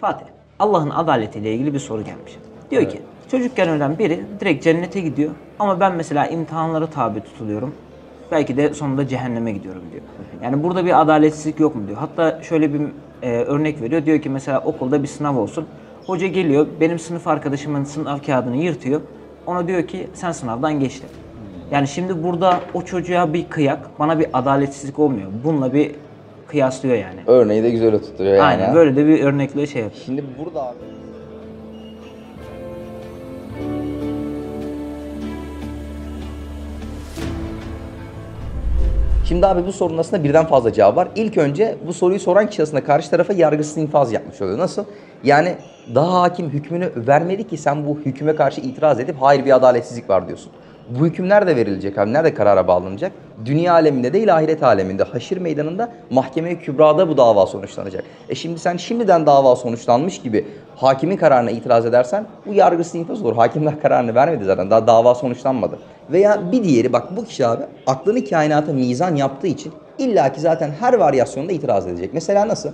Fatih, Allah'ın adaletiyle ilgili bir soru gelmiş. Diyor ki, çocukken ölen biri direkt cennete gidiyor ama ben mesela imtihanlara tabi tutuluyorum. Belki de sonunda cehenneme gidiyorum diyor. Yani burada bir adaletsizlik yok mu diyor. Hatta şöyle bir e, örnek veriyor. Diyor ki mesela okulda bir sınav olsun. Hoca geliyor, benim sınıf arkadaşımın sınav kağıdını yırtıyor. Ona diyor ki sen sınavdan geçtin. Yani şimdi burada o çocuğa bir kıyak, bana bir adaletsizlik olmuyor. Bununla bir kıyaslıyor yani. Örneği de güzel oturtuyor yani. Aynen böyle de bir örnekle şey yapıyor. Şimdi burada abi. Şimdi abi bu sorunun aslında birden fazla cevabı var. İlk önce bu soruyu soran kişi aslında karşı tarafa yargısız infaz yapmış oluyor. Nasıl? Yani daha hakim hükmünü vermedi ki sen bu hüküme karşı itiraz edip hayır bir adaletsizlik var diyorsun. Bu hüküm nerede verilecek abi? Nerede karara bağlanacak? Dünya aleminde değil ahiret aleminde. Haşir meydanında mahkeme-i kübrada bu dava sonuçlanacak. E şimdi sen şimdiden dava sonuçlanmış gibi hakimin kararına itiraz edersen bu yargısız infaz olur. Hakimler kararını vermedi zaten. Daha dava sonuçlanmadı. Veya bir diğeri bak bu kişi abi aklını kainata mizan yaptığı için illaki zaten her varyasyonda itiraz edecek. Mesela nasıl?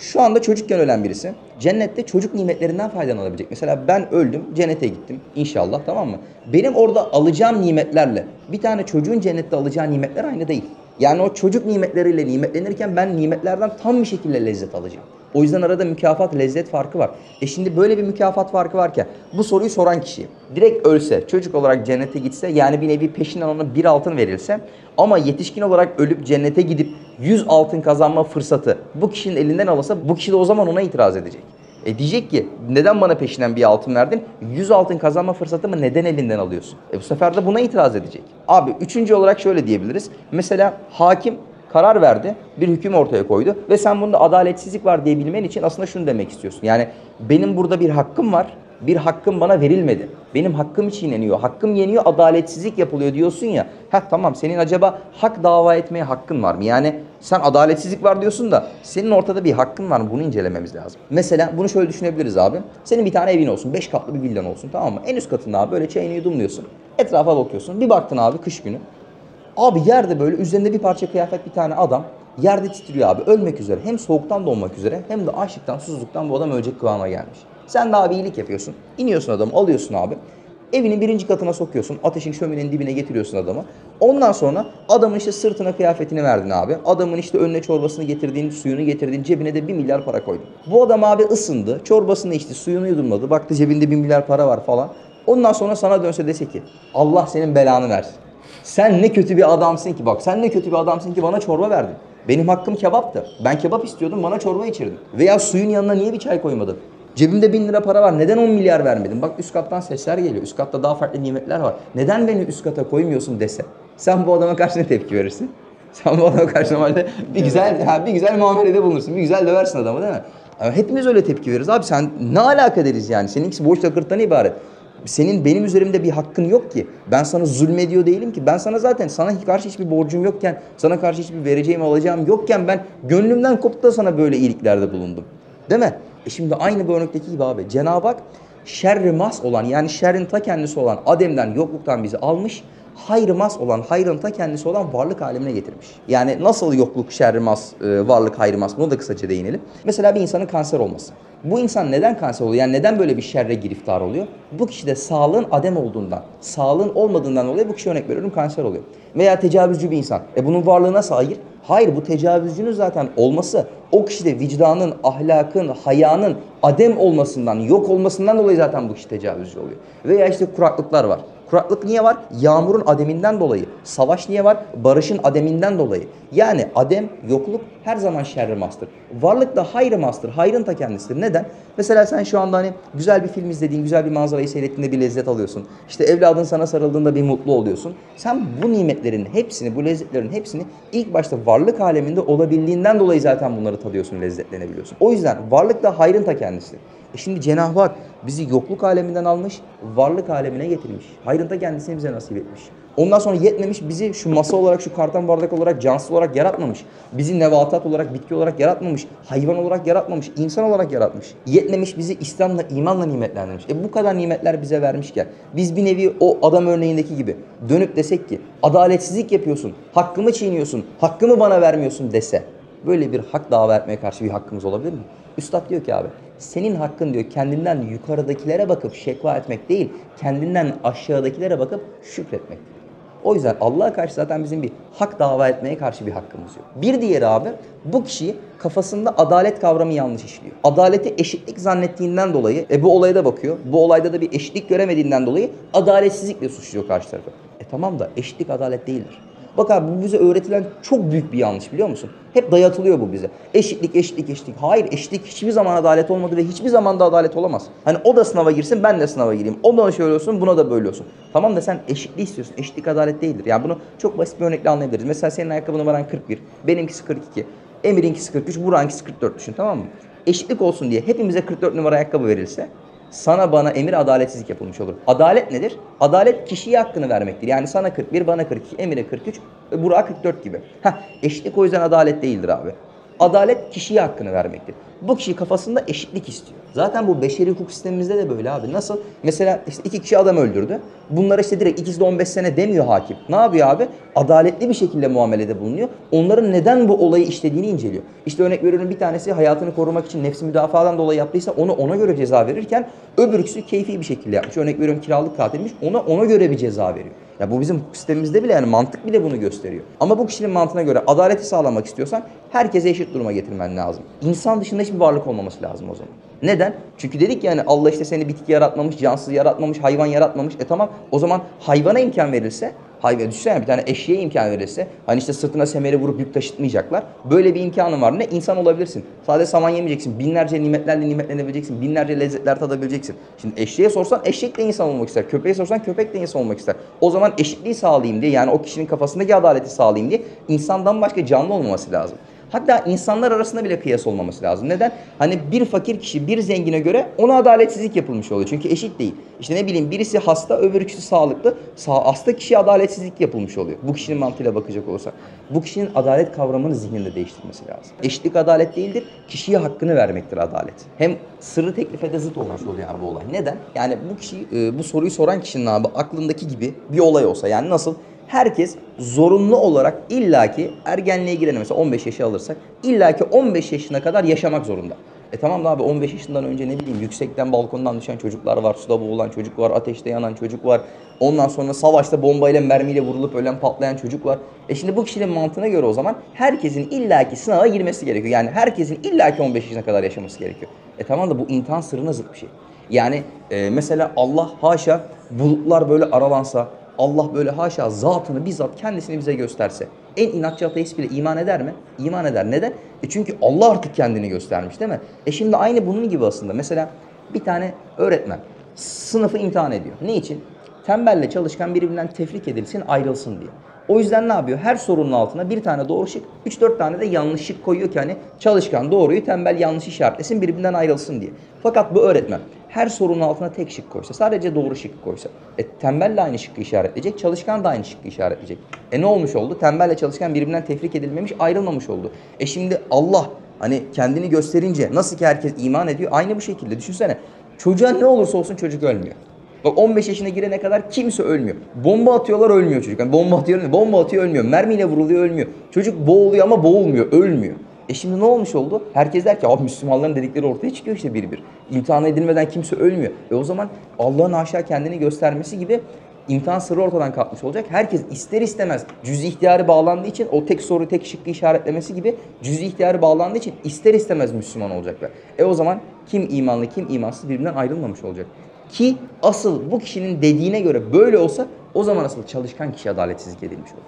Şu anda çocukken ölen birisi cennette çocuk nimetlerinden faydalanabilecek. Mesela ben öldüm, cennete gittim inşallah tamam mı? Benim orada alacağım nimetlerle bir tane çocuğun cennette alacağı nimetler aynı değil. Yani o çocuk nimetleriyle nimetlenirken ben nimetlerden tam bir şekilde lezzet alacağım. O yüzden arada mükafat, lezzet farkı var. E şimdi böyle bir mükafat farkı varken bu soruyu soran kişi direkt ölse, çocuk olarak cennete gitse yani bir nevi peşinden ona bir altın verilse ama yetişkin olarak ölüp cennete gidip 100 altın kazanma fırsatı bu kişinin elinden alırsa bu kişi de o zaman ona itiraz edecek. E diyecek ki neden bana peşinden bir altın verdin? 100 altın kazanma fırsatımı neden elinden alıyorsun? E bu sefer de buna itiraz edecek. Abi üçüncü olarak şöyle diyebiliriz. Mesela hakim karar verdi, bir hüküm ortaya koydu ve sen bunda adaletsizlik var diyebilmen için aslında şunu demek istiyorsun. Yani benim burada bir hakkım var, bir hakkım bana verilmedi. Benim hakkım çiğneniyor, hakkım yeniyor, adaletsizlik yapılıyor diyorsun ya. Ha tamam senin acaba hak dava etmeye hakkın var mı? Yani sen adaletsizlik var diyorsun da senin ortada bir hakkın var mı? Bunu incelememiz lazım. Mesela bunu şöyle düşünebiliriz abi. Senin bir tane evin olsun, beş katlı bir villan olsun tamam mı? En üst katında böyle çayını yudumluyorsun. Etrafa bakıyorsun. Bir baktın abi kış günü. Abi yerde böyle üzerinde bir parça kıyafet bir tane adam yerde titriyor abi ölmek üzere. Hem soğuktan donmak üzere hem de açlıktan susuzluktan bu adam ölecek kıvama gelmiş. Sen de abi iyilik yapıyorsun. İniyorsun adamı alıyorsun abi. Evinin birinci katına sokuyorsun. Ateşin şöminenin dibine getiriyorsun adamı. Ondan sonra adamın işte sırtına kıyafetini verdin abi. Adamın işte önüne çorbasını getirdin, suyunu getirdin. Cebine de bir milyar para koydun. Bu adam abi ısındı. Çorbasını içti, suyunu yudumladı. Baktı cebinde bir milyar para var falan. Ondan sonra sana dönse dese ki Allah senin belanı versin. Sen ne kötü bir adamsın ki bak sen ne kötü bir adamsın ki bana çorba verdin. Benim hakkım kebaptı. Ben kebap istiyordum bana çorba içirdin. Veya suyun yanına niye bir çay koymadın? Cebimde bin lira para var. Neden 10 milyar vermedin? Bak üst kattan sesler geliyor. Üst katta daha farklı nimetler var. Neden beni üst kata koymuyorsun dese. Sen bu adama karşı ne tepki verirsin? Sen bu adama karşı normalde bir güzel ha, bir güzel muamelede bulunursun. Bir güzel döversin adamı değil mi? Ama hepimiz öyle tepki veririz. Abi sen ne alaka deriz yani? Seninkisi boş takırttan ibaret. Senin benim üzerimde bir hakkın yok ki. Ben sana zulmediyor değilim ki. Ben sana zaten sana karşı hiçbir borcum yokken, sana karşı hiçbir vereceğim alacağım yokken ben gönlümden koptu da sana böyle iyiliklerde bulundum. Değil mi? E şimdi aynı bu örnekteki gibi abi. Cenab-ı Hak şerri mas olan yani şerrin ta kendisi olan Adem'den yokluktan bizi almış. Hayrı mas olan, hayrın ta kendisi olan varlık alemine getirmiş. Yani nasıl yokluk, şerri mas, e, varlık, hayrı mas bunu da kısaca değinelim. Mesela bir insanın kanser olması. Bu insan neden kanser oluyor? Yani neden böyle bir şerre giriftar oluyor? Bu kişide sağlığın adem olduğundan, sağlığın olmadığından dolayı bu kişi örnek veriyorum kanser oluyor. Veya tecavüzcü bir insan. E bunun varlığı nasıl hayır? Hayır bu tecavüzcünün zaten olması o kişide vicdanın, ahlakın, hayanın adem olmasından, yok olmasından dolayı zaten bu kişi tecavüzcü oluyor. Veya işte kuraklıklar var. Kuraklık niye var? Yağmurun ademinden dolayı. Savaş niye var? Barışın ademinden dolayı. Yani adem, yokluk her zaman şerri mastır. Varlık da hayrı mastır. Hayrın ta kendisidir. Neden? Mesela sen şu anda hani güzel bir film izlediğin, güzel bir manzarayı seyrettiğinde bir lezzet alıyorsun. İşte evladın sana sarıldığında bir mutlu oluyorsun. Sen bu nimetlerin hepsini, bu lezzetlerin hepsini ilk başta varlık aleminde olabildiğinden dolayı zaten bunları tadıyorsun, lezzetlenebiliyorsun. O yüzden varlık da hayrın ta kendisidir. E şimdi Cenab-ı Hak bizi yokluk aleminden almış, varlık alemine getirmiş. Hayrında kendisini bize nasip etmiş. Ondan sonra yetmemiş bizi şu masa olarak, şu karton bardak olarak, cansız olarak yaratmamış. Bizi nevatat olarak, bitki olarak yaratmamış. Hayvan olarak yaratmamış, insan olarak yaratmış. Yetmemiş bizi İslam'la, imanla nimetlendirmiş. E bu kadar nimetler bize vermişken biz bir nevi o adam örneğindeki gibi dönüp desek ki adaletsizlik yapıyorsun, hakkımı çiğniyorsun, hakkımı bana vermiyorsun dese. böyle bir hak dava etmeye karşı bir hakkımız olabilir mi? Üstad diyor ki abi senin hakkın diyor kendinden yukarıdakilere bakıp şekva etmek değil, kendinden aşağıdakilere bakıp şükretmek. O yüzden Allah'a karşı zaten bizim bir hak dava etmeye karşı bir hakkımız yok. Bir diğeri abi bu kişi kafasında adalet kavramı yanlış işliyor. Adaleti eşitlik zannettiğinden dolayı e bu olaya da bakıyor. Bu olayda da bir eşitlik göremediğinden dolayı adaletsizlikle suçluyor karşı tarafı. E tamam da eşitlik adalet değildir. Bak abi bu bize öğretilen çok büyük bir yanlış biliyor musun? Hep dayatılıyor bu bize. Eşitlik, eşitlik, eşitlik. Hayır eşitlik hiçbir zaman adalet olmadı ve hiçbir zaman da adalet olamaz. Hani o da sınava girsin ben de sınava gireyim. O da şöyle olsun buna da böyle olsun. Tamam da sen eşitliği istiyorsun. Eşitlik adalet değildir. Yani bunu çok basit bir örnekle anlayabiliriz. Mesela senin ayakkabı numaran 41. Benimkisi 42. Emir'inkisi 43. Burak'ınkisi 44 düşün tamam mı? Eşitlik olsun diye hepimize 44 numara ayakkabı verilse sana bana emir adaletsizlik yapılmış olur. Adalet nedir? Adalet kişiye hakkını vermektir. Yani sana 41, bana 42, Emir'e 43, Burak'a 44 gibi. Heh, eşitlik o yüzden adalet değildir abi. Adalet kişiye hakkını vermektir. Bu kişi kafasında eşitlik istiyor. Zaten bu beşeri hukuk sistemimizde de böyle abi. Nasıl? Mesela işte iki kişi adam öldürdü. Bunlara işte direkt ikisi de 15 sene demiyor hakim. Ne yapıyor abi? Adaletli bir şekilde muamelede bulunuyor. Onların neden bu olayı işlediğini inceliyor. İşte örnek veriyorum bir tanesi hayatını korumak için nefsi müdafadan dolayı yaptıysa onu ona göre ceza verirken öbürküsü keyfi bir şekilde yapmış. Örnek veriyorum kiralık katilmiş. Ona ona göre bir ceza veriyor. Ya bu bizim hukuk sistemimizde bile yani mantık bile bunu gösteriyor. Ama bu kişinin mantığına göre adaleti sağlamak istiyorsan herkese eşit duruma getirmen lazım. İnsan dışında hiçbir varlık olmaması lazım o zaman. Neden? Çünkü dedik yani Allah işte seni bitki yaratmamış, cansız yaratmamış, hayvan yaratmamış. E tamam o zaman hayvana imkan verilse Hayvan düşünsene bir tane eşeğe imkan verilse hani işte sırtına semeri vurup yük taşıtmayacaklar. Böyle bir imkanın var. Ne insan olabilirsin. Sadece saman yemeyeceksin. Binlerce nimetlerle nimetlenebileceksin. Binlerce lezzetler tadabileceksin. Şimdi eşeğe sorsan eşek de insan olmak ister. Köpeğe sorsan köpek de insan olmak ister. O zaman eşitliği sağlayayım diye yani o kişinin kafasındaki adaleti sağlayayım diye insandan başka canlı olmaması lazım. Hatta insanlar arasında bile kıyas olmaması lazım. Neden? Hani bir fakir kişi bir zengine göre ona adaletsizlik yapılmış oluyor. Çünkü eşit değil. İşte ne bileyim birisi hasta öbür kişi sağlıklı. Sağ, hasta kişiye adaletsizlik yapılmış oluyor. Bu kişinin mantığıyla bakacak olursak. Bu kişinin adalet kavramını zihninde değiştirmesi lazım. Eşitlik adalet değildir. Kişiye hakkını vermektir adalet. Hem sırrı teklife de zıt olmuş oluyor bu olay. Neden? Yani bu kişi e, bu soruyu soran kişinin abi aklındaki gibi bir olay olsa yani nasıl? Herkes zorunlu olarak illaki ergenliğe giren mesela 15 yaşı alırsak illaki 15 yaşına kadar yaşamak zorunda. E tamam da abi 15 yaşından önce ne bileyim yüksekten balkondan düşen çocuklar var, suda boğulan çocuk var, ateşte yanan çocuk var. Ondan sonra savaşta bombayla mermiyle vurulup ölen patlayan çocuk var. E şimdi bu kişinin mantığına göre o zaman herkesin illaki sınava girmesi gerekiyor. Yani herkesin illaki 15 yaşına kadar yaşaması gerekiyor. E tamam da bu imtihan sırrına zıt bir şey. Yani e, mesela Allah haşa bulutlar böyle aralansa, Allah böyle haşa zatını bizzat kendisini bize gösterse en inatçı ateist bile iman eder mi? İman eder. Neden? E çünkü Allah artık kendini göstermiş değil mi? E şimdi aynı bunun gibi aslında. Mesela bir tane öğretmen sınıfı imtihan ediyor. Ne için? Tembelle çalışkan birbirinden tefrik edilsin, ayrılsın diye. O yüzden ne yapıyor? Her sorunun altına bir tane doğru şık, 3-4 tane de yanlış şık koyuyor ki hani çalışkan doğruyu, tembel yanlış işaretlesin, birbirinden ayrılsın diye. Fakat bu öğretmen her sorunun altına tek şık koysa, sadece doğru şık koysa, e, tembel de aynı şıkkı işaretleyecek, çalışkan da aynı şıkkı işaretleyecek. E ne olmuş oldu? Tembelle çalışkan birbirinden tefrik edilmemiş, ayrılmamış oldu. E şimdi Allah hani kendini gösterince nasıl ki herkes iman ediyor, aynı bu şekilde düşünsene. Çocuğa ne olursa olsun çocuk ölmüyor. Bak 15 yaşına girene kadar kimse ölmüyor. Bomba atıyorlar ölmüyor çocuk. Yani bomba atıyor. Bomba atıyor ölmüyor. Mermiyle vuruluyor ölmüyor. Çocuk boğuluyor ama boğulmuyor. Ölmüyor. E şimdi ne olmuş oldu? Herkes der ki abi Müslümanların dedikleri ortaya çıkıyor işte bir bir. İmtihan edilmeden kimse ölmüyor. E o zaman Allah'ın aşağı kendini göstermesi gibi imtihan sırrı ortadan kalkmış olacak. Herkes ister istemez cüz ihtiyarı bağlandığı için o tek soru tek şıkkı işaretlemesi gibi cüz ihtiyarı bağlandığı için ister istemez Müslüman olacaklar. E o zaman kim imanlı kim imansız birbirinden ayrılmamış olacak. Ki asıl bu kişinin dediğine göre böyle olsa o zaman asıl çalışkan kişi adaletsizlik edilmiş olur.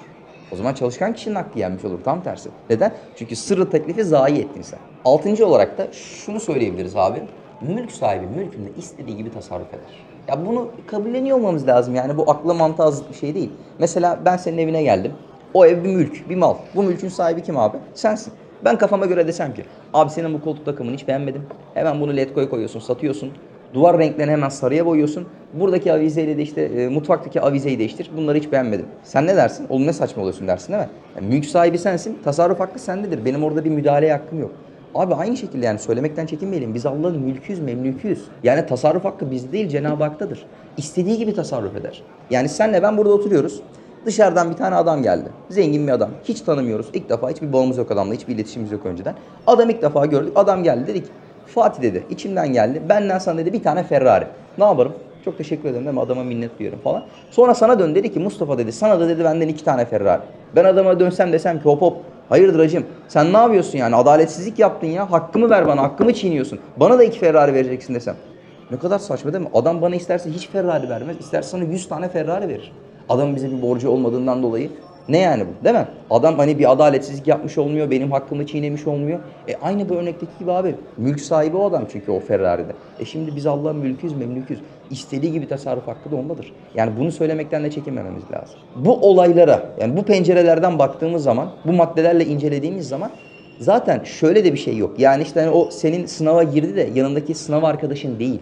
O zaman çalışkan kişinin hakkı yenmiş olur. Tam tersi. Neden? Çünkü sırrı teklifi zayi ettin sen. Altıncı olarak da şunu söyleyebiliriz abi. Mülk sahibi mülkünde istediği gibi tasarruf eder. Ya bunu kabulleniyor olmamız lazım. Yani bu akla mantığa zıt bir şey değil. Mesela ben senin evine geldim. O ev bir mülk, bir mal. Bu mülkün sahibi kim abi? Sensin. Ben kafama göre desem ki abi senin bu koltuk takımını hiç beğenmedim. Hemen bunu letgoya koyuyorsun, satıyorsun. Duvar renklerini hemen sarıya boyuyorsun. Buradaki avizeyle de işte e, mutfaktaki avizeyi değiştir. Bunları hiç beğenmedim. Sen ne dersin? Oğlum ne saçma oluyorsun dersin değil mi? Yani mülk sahibi sensin. Tasarruf hakkı sendedir. Benim orada bir müdahaleye hakkım yok. Abi aynı şekilde yani söylemekten çekinmeyelim. Biz Allah'ın mülküyüz, memlüküyüz. Yani tasarruf hakkı bizde değil Cenab-ı Hak'tadır. İstediği gibi tasarruf eder. Yani senle ben burada oturuyoruz. Dışarıdan bir tane adam geldi. Zengin bir adam. Hiç tanımıyoruz. İlk defa hiçbir bağımız yok adamla. Hiçbir iletişimimiz yok önceden. Adam ilk defa gördük. Adam geldi dedik. Fatih dedi. içimden geldi. Benden sana dedi bir tane Ferrari. Ne yaparım? Çok teşekkür ederim değil mi? Adama minnet duyuyorum falan. Sonra sana dön dedi ki Mustafa dedi sana da dedi benden iki tane Ferrari. Ben adama dönsem desem ki hop hop hayırdır hacım sen ne yapıyorsun yani adaletsizlik yaptın ya hakkımı ver bana hakkımı çiğniyorsun. Bana da iki Ferrari vereceksin desem. Ne kadar saçma değil mi? Adam bana isterse hiç Ferrari vermez. isterse sana 100 tane Ferrari verir. Adamın bize bir borcu olmadığından dolayı. Ne yani bu değil mi? Adam hani bir adaletsizlik yapmış olmuyor, benim hakkımı çiğnemiş olmuyor. E aynı bu örnekteki gibi abi. Mülk sahibi o adam çünkü o Ferrari'de. E şimdi biz Allah'ın mülküyüz, memlüküz. İstediği gibi tasarruf hakkı da ondadır. Yani bunu söylemekten de çekinmememiz lazım. Bu olaylara, yani bu pencerelerden baktığımız zaman, bu maddelerle incelediğimiz zaman zaten şöyle de bir şey yok. Yani işte hani o senin sınava girdi de yanındaki sınav arkadaşın değil.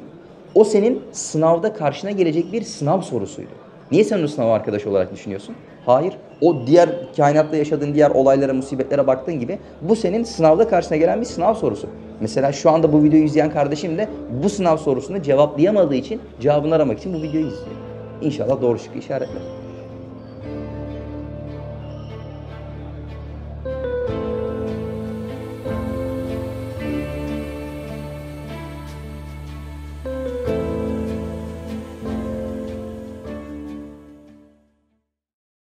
O senin sınavda karşına gelecek bir sınav sorusuydu. Niye sen onu sınav arkadaşı olarak düşünüyorsun? Hayır. O diğer kainatta yaşadığın diğer olaylara, musibetlere baktığın gibi bu senin sınavda karşına gelen bir sınav sorusu. Mesela şu anda bu videoyu izleyen kardeşim de bu sınav sorusunu cevaplayamadığı için cevabını aramak için bu videoyu izliyor. İnşallah doğru şıkkı işaretler.